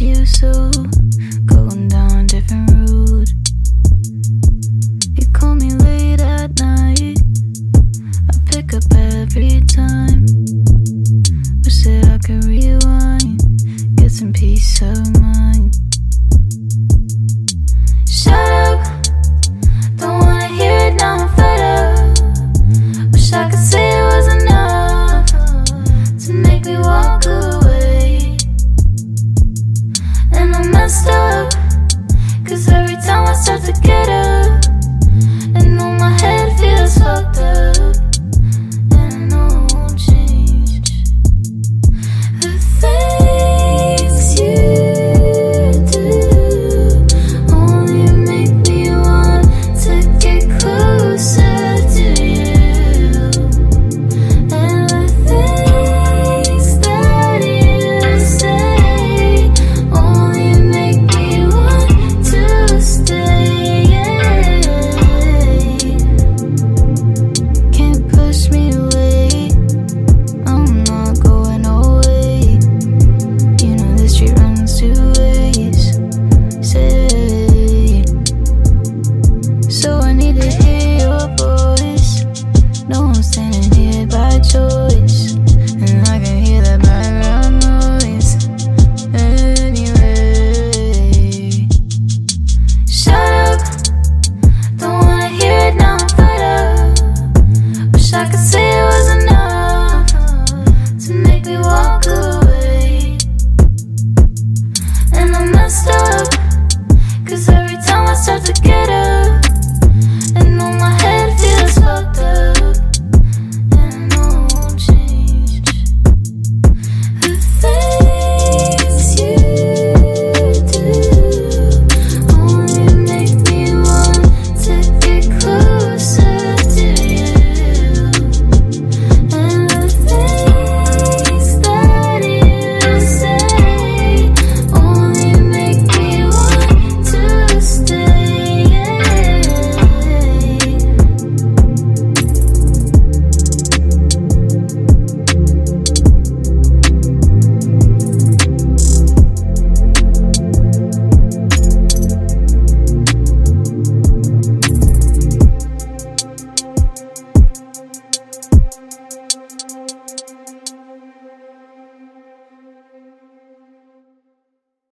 you so going down a different road. You call me late at night, I pick up every time. Wish that I could rewind, get some peace of mind. together